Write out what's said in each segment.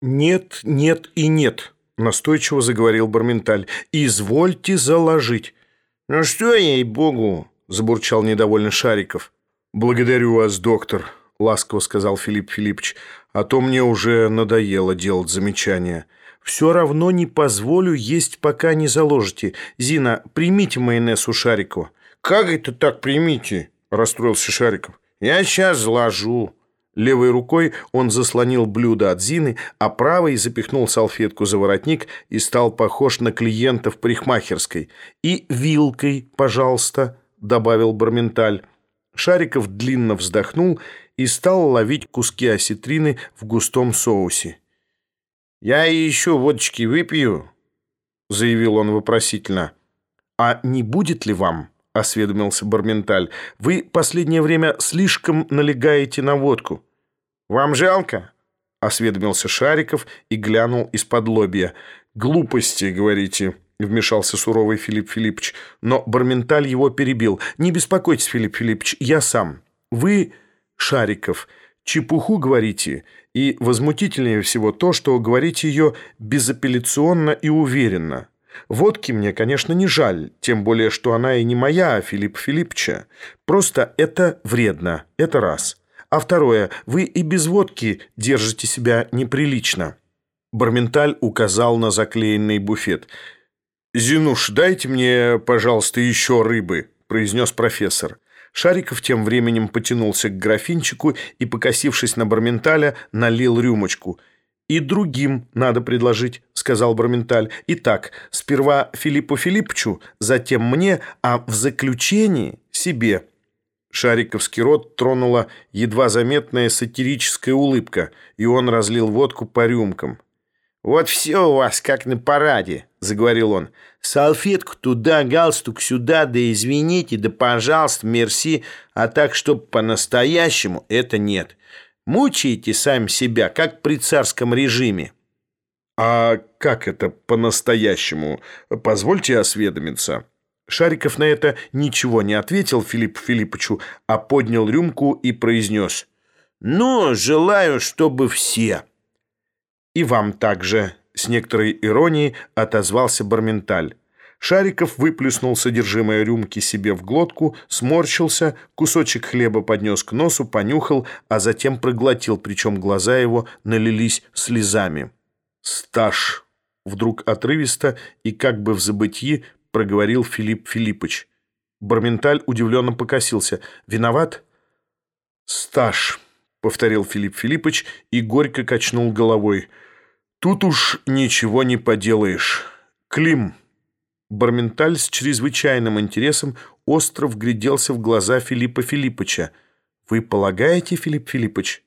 «Нет, нет и нет», — настойчиво заговорил Барменталь. «Извольте заложить». «Ну что, ей-богу!» — забурчал недовольный Шариков. «Благодарю вас, доктор», — ласково сказал Филипп Филиппович. «А то мне уже надоело делать замечания». «Все равно не позволю есть, пока не заложите. Зина, примите майонез у Шарикова». «Как это так примите?» — расстроился Шариков. «Я сейчас заложу». Левой рукой он заслонил блюдо от Зины, а правой запихнул салфетку за воротник и стал похож на клиента в парикмахерской. «И вилкой, пожалуйста», — добавил Барменталь. Шариков длинно вздохнул и стал ловить куски осетрины в густом соусе. «Я еще водочки выпью», — заявил он вопросительно. «А не будет ли вам?» — осведомился Барменталь. «Вы последнее время слишком налегаете на водку». «Вам жалко?» — осведомился Шариков и глянул из-под лобья. «Глупости, говорите», — вмешался суровый Филипп Филиппович. Но Барменталь его перебил. «Не беспокойтесь, Филипп Филиппович, я сам. Вы, Шариков, чепуху говорите, и возмутительнее всего то, что говорите ее безапелляционно и уверенно». Водки мне, конечно, не жаль, тем более, что она и не моя, а Филипп Филиппча. Просто это вредно, это раз. А второе, вы и без водки держите себя неприлично». Барменталь указал на заклеенный буфет. «Зинуш, дайте мне, пожалуйста, еще рыбы», – произнес профессор. Шариков тем временем потянулся к графинчику и, покосившись на Барменталя, налил рюмочку. «И другим надо предложить», — сказал Барменталь. «Итак, сперва Филиппу Филиппчу, затем мне, а в заключении себе». Шариковский рот тронула едва заметная сатирическая улыбка, и он разлил водку по рюмкам. «Вот все у вас как на параде», — заговорил он. «Салфетку туда, галстук сюда, да извините, да пожалуйста, мерси, а так, чтоб по-настоящему, это нет. Мучаете сами себя, как при царском режиме». «А как это по-настоящему? Позвольте осведомиться». Шариков на это ничего не ответил Филиппу Филипповичу, а поднял рюмку и произнес «Ну, желаю, чтобы все». «И вам также», — с некоторой иронией отозвался Барменталь. Шариков выплюснул содержимое рюмки себе в глотку, сморщился, кусочек хлеба поднес к носу, понюхал, а затем проглотил, причем глаза его налились слезами. «Стаж!» Вдруг отрывисто и как бы в забытии — проговорил Филипп Филиппович. Барменталь удивленно покосился. «Виноват?» «Стаж», — повторил Филипп Филиппович и горько качнул головой. «Тут уж ничего не поделаешь. Клим». Барменталь с чрезвычайным интересом остро вгляделся в глаза Филиппа Филипповича. «Вы полагаете, Филипп Филиппович?»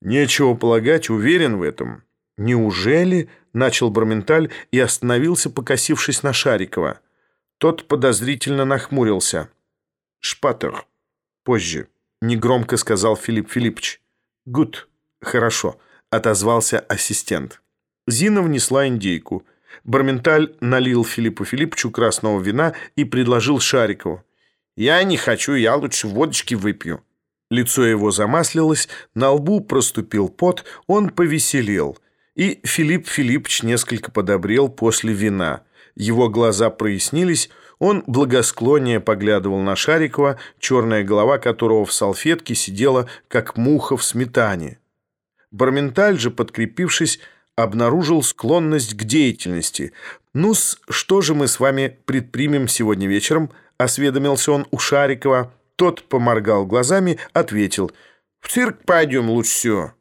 «Нечего полагать, уверен в этом». «Неужели?» — начал Барменталь и остановился, покосившись на Шарикова. Тот подозрительно нахмурился. «Шпатер. Позже», — негромко сказал Филипп Филиппович. «Гуд. Хорошо», — отозвался ассистент. Зина внесла индейку. Барменталь налил Филиппу Филипповичу красного вина и предложил Шарикову. «Я не хочу, я лучше водочки выпью». Лицо его замаслилось, на лбу проступил пот, он повеселел. И Филипп Филиппович несколько подобрел после вина — его глаза прояснились, он благосклоннее поглядывал на Шарикова, черная голова которого в салфетке сидела, как муха в сметане. Барменталь же, подкрепившись, обнаружил склонность к деятельности. ну что же мы с вами предпримем сегодня вечером?» — осведомился он у Шарикова. Тот поморгал глазами, ответил. «В цирк пойдем лучше всего».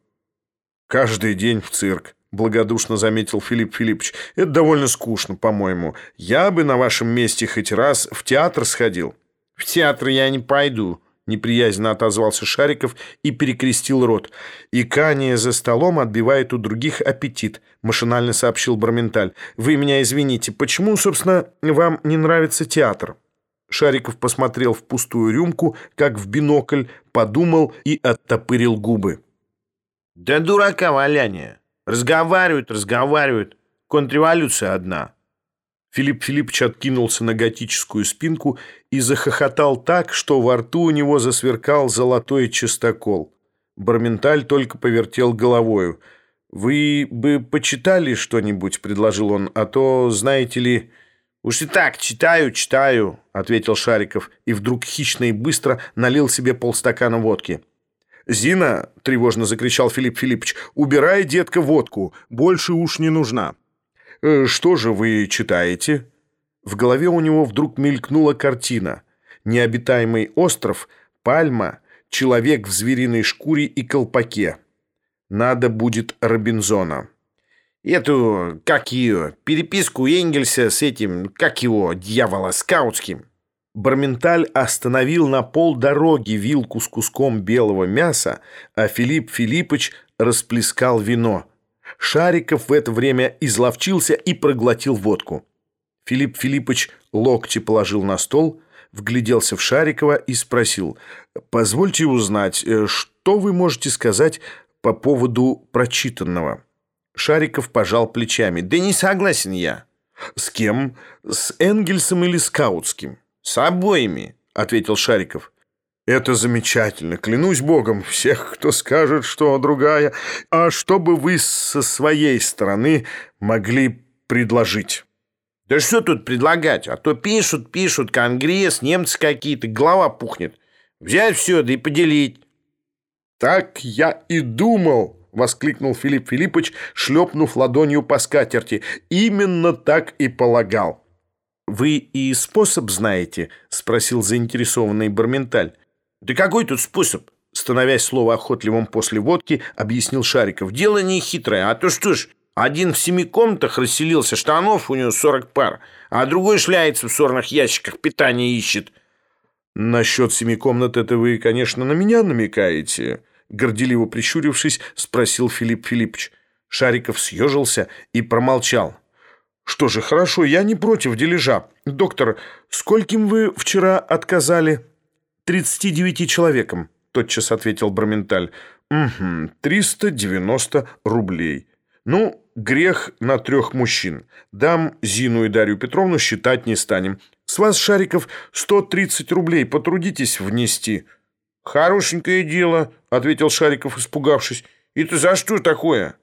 «Каждый день в цирк», — благодушно заметил Филипп Филиппович. «Это довольно скучно, по-моему. Я бы на вашем месте хоть раз в театр сходил». «В театр я не пойду», — неприязненно отозвался Шариков и перекрестил рот. «Икание за столом отбивает у других аппетит», — машинально сообщил Барменталь. «Вы меня извините, почему, собственно, вам не нравится театр?» Шариков посмотрел в пустую рюмку, как в бинокль, подумал и оттопырил губы. «Да дурака валяние!» Разговаривают, разговаривают. Контрреволюция одна». Филипп Филиппович откинулся на готическую спинку и захохотал так, что во рту у него засверкал золотой чистокол. Барменталь только повертел головою. «Вы бы почитали что-нибудь?» — предложил он. «А то, знаете ли...» «Уж и так, читаю, читаю», — ответил Шариков, и вдруг хищно и быстро налил себе полстакана водки. «Зина!» — тревожно закричал Филипп Филиппович. «Убирай, детка, водку. Больше уж не нужна». «Э, «Что же вы читаете?» В голове у него вдруг мелькнула картина. Необитаемый остров, пальма, человек в звериной шкуре и колпаке. Надо будет Робинзона. Эту, как ее, переписку Энгельса с этим, как его, дьявола, скаутским. Барменталь остановил на полдороги вилку с куском белого мяса, а Филипп Филиппович расплескал вино. Шариков в это время изловчился и проглотил водку. Филипп Филиппович локти положил на стол, вгляделся в Шарикова и спросил, «Позвольте узнать, э, что вы можете сказать по поводу прочитанного?» Шариков пожал плечами. «Да не согласен я». «С кем? С Энгельсом или Скаутским?» «С обоими», — ответил Шариков. «Это замечательно. Клянусь богом, всех, кто скажет, что другая. А что бы вы со своей стороны могли предложить?» «Да что тут предлагать? А то пишут, пишут, конгресс, немцы какие-то, голова пухнет. Взять все, да и поделить». «Так я и думал», — воскликнул Филипп Филиппович, шлепнув ладонью по скатерти. «Именно так и полагал». «Вы и способ знаете?» — спросил заинтересованный Барменталь. «Да какой тут способ?» Становясь словоохотливым после водки, объяснил Шариков. «Дело не хитрое, а то что ж, один в семи комнатах расселился, штанов у него сорок пар, а другой шляется в сорных ящиках, питание ищет». «Насчет семи комнат это вы, конечно, на меня намекаете?» Горделиво прищурившись, спросил Филипп Филиппович. Шариков съежился и промолчал. «Что же, хорошо, я не против дележа. Доктор, скольким вы вчера отказали?» «Тридцати девяти человекам», — тотчас ответил Браменталь. «Угу, триста девяносто рублей. Ну, грех на трех мужчин. Дам Зину и Дарью Петровну считать не станем. С вас, Шариков, сто тридцать рублей. Потрудитесь внести». «Хорошенькое дело», — ответил Шариков, испугавшись. «Это за что такое?»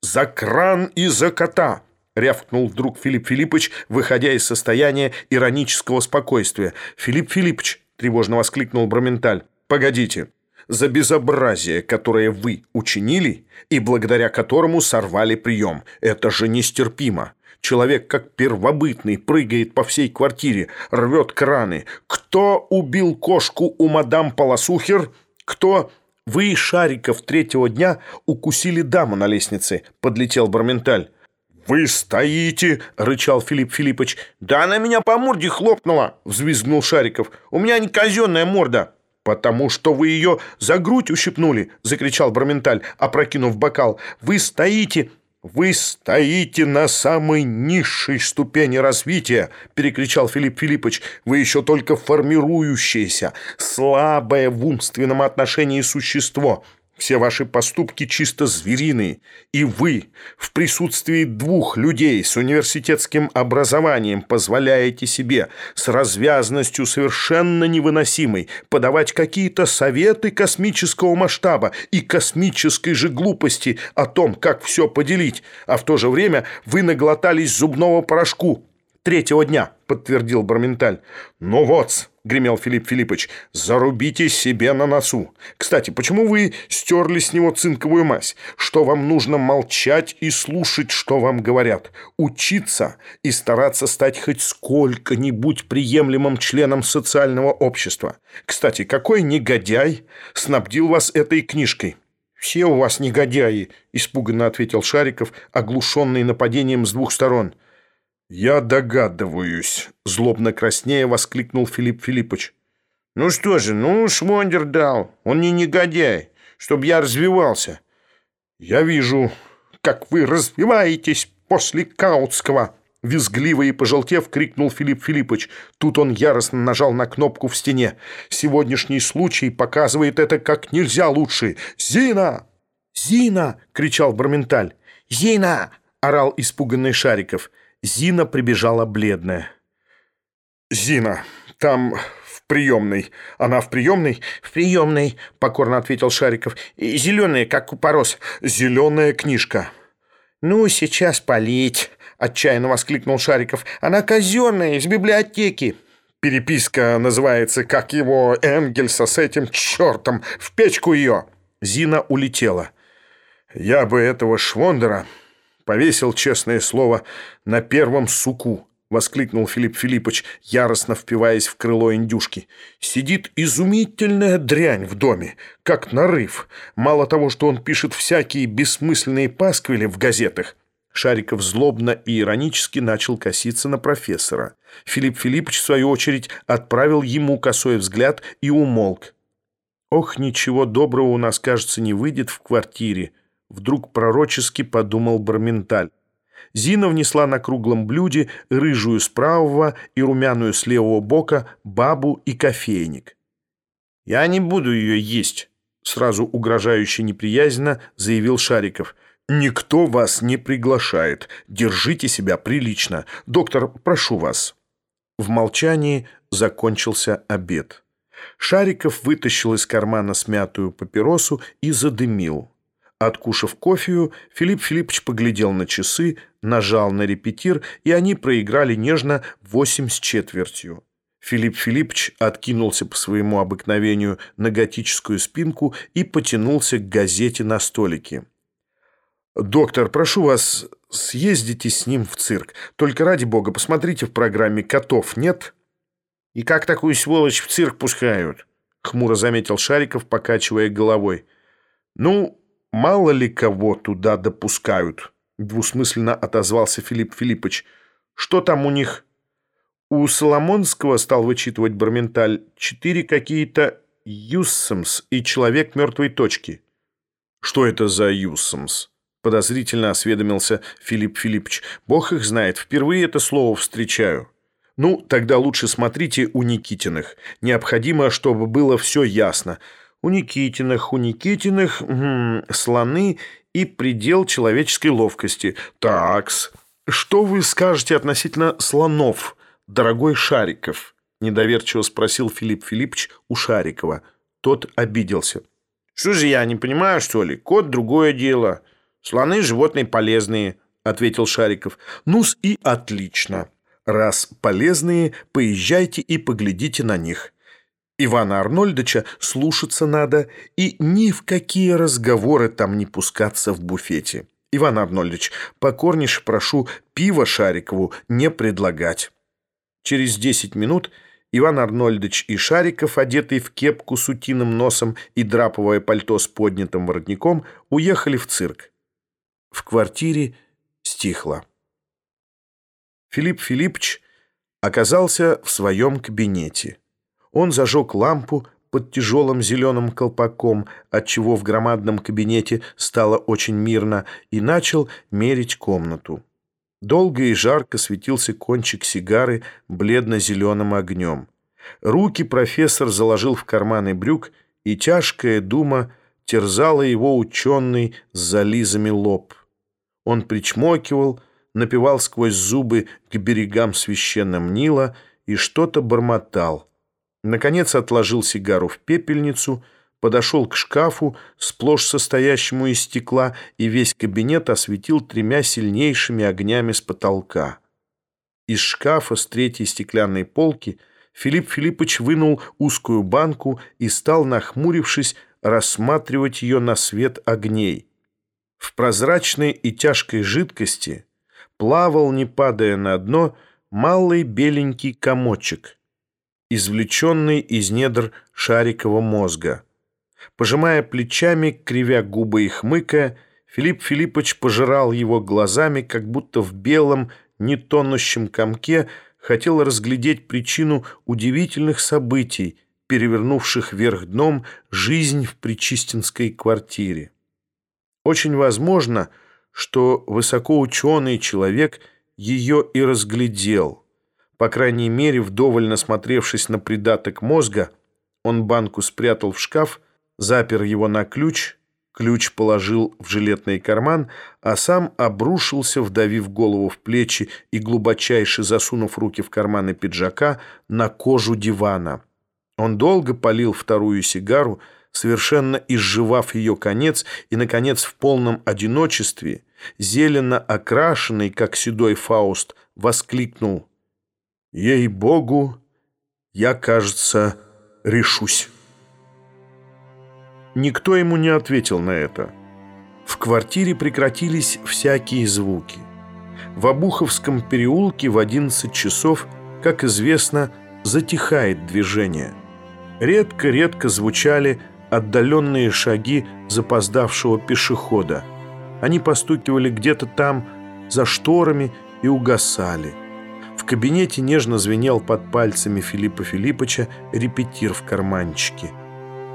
«За кран и за кота», — рявкнул вдруг Филипп Филиппович, выходя из состояния иронического спокойствия. «Филипп Филиппович», — тревожно воскликнул Браменталь, — «погодите, за безобразие, которое вы учинили и благодаря которому сорвали прием. Это же нестерпимо. Человек, как первобытный, прыгает по всей квартире, рвет краны. Кто убил кошку у мадам Полосухер? Кто... Вы, Шариков, третьего дня укусили даму на лестнице, подлетел Барменталь. «Вы стоите!» — рычал Филипп Филиппович. «Да она меня по морде хлопнула!» — взвизгнул Шариков. «У меня не казенная морда!» «Потому что вы ее за грудь ущипнули!» — закричал Барменталь, опрокинув бокал. «Вы стоите!» «Вы стоите на самой низшей ступени развития!» — перекричал Филипп Филиппович. «Вы еще только формирующееся, слабое в умственном отношении существо. Все ваши поступки чисто звериные. И вы в присутствии двух людей с университетским образованием позволяете себе с развязностью совершенно невыносимой подавать какие-то советы космического масштаба и космической же глупости о том, как все поделить, а в то же время вы наглотались зубного порошку третьего дня», — подтвердил Барменталь. «Ну вот», — гремел Филипп Филиппович, — «зарубите себе на носу. Кстати, почему вы стерли с него цинковую мазь? Что вам нужно молчать и слушать, что вам говорят? Учиться и стараться стать хоть сколько-нибудь приемлемым членом социального общества. Кстати, какой негодяй снабдил вас этой книжкой?» «Все у вас негодяи», — испуганно ответил Шариков, оглушенный нападением с двух сторон. «Я догадываюсь», — злобно краснея воскликнул Филипп Филиппович. «Ну что же, ну, Шмондер дал. Он не негодяй, чтобы я развивался». «Я вижу, как вы развиваетесь после Каутского», — визгливо и пожелтев, крикнул Филипп Филиппович. Тут он яростно нажал на кнопку в стене. «Сегодняшний случай показывает это как нельзя лучше. Зина!» «Зина!» — кричал Барменталь. «Зина!» — орал испуганный Шариков. Зина прибежала бледная. «Зина, там в приемной. Она в приемной?» «В приемной», — покорно ответил Шариков. «Зеленая, как купорос». «Зеленая книжка». «Ну, сейчас полить», — отчаянно воскликнул Шариков. «Она казенная, из библиотеки». Переписка называется, как его Энгельса с этим чертом. В печку ее. Зина улетела. Я бы этого Швондера повесил, честное слово, на первом суку. Воскликнул Филипп Филиппович, яростно впиваясь в крыло индюшки. «Сидит изумительная дрянь в доме, как нарыв. Мало того, что он пишет всякие бессмысленные пасквили в газетах, Шариков злобно и иронически начал коситься на профессора. Филипп Филиппович, в свою очередь, отправил ему косой взгляд и умолк. «Ох, ничего доброго у нас, кажется, не выйдет в квартире», вдруг пророчески подумал Барменталь. Зина внесла на круглом блюде рыжую с правого и румяную с левого бока бабу и кофейник. «Я не буду ее есть», — сразу угрожающе неприязненно заявил Шариков. «Никто вас не приглашает. Держите себя прилично. Доктор, прошу вас». В молчании закончился обед. Шариков вытащил из кармана смятую папиросу и задымил. Откушав кофею, Филипп Филиппович поглядел на часы, нажал на репетир, и они проиграли нежно восемь с четвертью. Филипп Филиппович откинулся по своему обыкновению на готическую спинку и потянулся к газете на столике. «Доктор, прошу вас, съездите с ним в цирк. Только ради бога, посмотрите в программе «Котов» нет?» «И как такую сволочь в цирк пускают?» — хмуро заметил Шариков, покачивая головой. «Ну, мало ли кого туда допускают», — двусмысленно отозвался Филипп Филиппович. «Что там у них?» «У Соломонского, — стал вычитывать Барменталь, — четыре какие-то юссамс и человек мертвой точки». «Что это за юссамс?» Подозрительно осведомился Филипп Филиппович. «Бог их знает, впервые это слово встречаю». «Ну, тогда лучше смотрите у Никитиных. Необходимо, чтобы было все ясно. У Никитиных, у Никитиных м слоны и предел человеческой ловкости. Такс. Что вы скажете относительно слонов, дорогой Шариков?» Недоверчиво спросил Филипп Филиппович у Шарикова. Тот обиделся. «Что же я не понимаю, что ли? Кот – другое дело». «Слоны – животные полезные», – ответил Шариков. «Ну-с и отлично. Раз полезные, поезжайте и поглядите на них. Ивана Арнольдовича слушаться надо и ни в какие разговоры там не пускаться в буфете. Иван Арнольдович, покорнейше прошу пиво Шарикову не предлагать». Через десять минут Иван Арнольдович и Шариков, одетые в кепку с утиным носом и драповое пальто с поднятым воротником, уехали в цирк. В квартире стихло. Филипп Филиппович оказался в своем кабинете. Он зажег лампу под тяжелым зеленым колпаком, отчего в громадном кабинете стало очень мирно, и начал мерить комнату. Долго и жарко светился кончик сигары бледно-зеленым огнем. Руки профессор заложил в карманы брюк, и тяжкая дума терзала его ученый с зализами лоб. Он причмокивал, напевал сквозь зубы к берегам священным Нила и что-то бормотал. Наконец отложил сигару в пепельницу, подошел к шкафу, сплошь состоящему из стекла, и весь кабинет осветил тремя сильнейшими огнями с потолка. Из шкафа с третьей стеклянной полки Филипп Филиппович вынул узкую банку и стал, нахмурившись, рассматривать ее на свет огней. В прозрачной и тяжкой жидкости плавал, не падая на дно, малый беленький комочек, извлеченный из недр шарикового мозга. Пожимая плечами, кривя губы и хмыкая, Филипп Филиппович пожирал его глазами, как будто в белом, нетонущем комке хотел разглядеть причину удивительных событий, перевернувших вверх дном жизнь в Причистинской квартире. Очень возможно, что высокоученый человек ее и разглядел. По крайней мере, вдоволь насмотревшись на придаток мозга, он банку спрятал в шкаф, запер его на ключ, ключ положил в жилетный карман, а сам обрушился, вдавив голову в плечи и глубочайше засунув руки в карманы пиджака, на кожу дивана. Он долго полил вторую сигару, совершенно изживав ее конец, и, наконец, в полном одиночестве, зелено окрашенный, как седой Фауст, воскликнул «Ей-богу, я, кажется, решусь». Никто ему не ответил на это. В квартире прекратились всякие звуки. В Обуховском переулке в 11 часов, как известно, затихает движение. Редко-редко звучали отдаленные шаги запоздавшего пешехода. Они постукивали где-то там, за шторами, и угасали. В кабинете нежно звенел под пальцами Филиппа Филиппыча репетир в карманчике.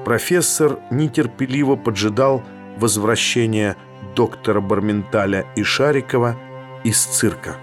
Профессор нетерпеливо поджидал возвращения доктора Барменталя и Шарикова из цирка.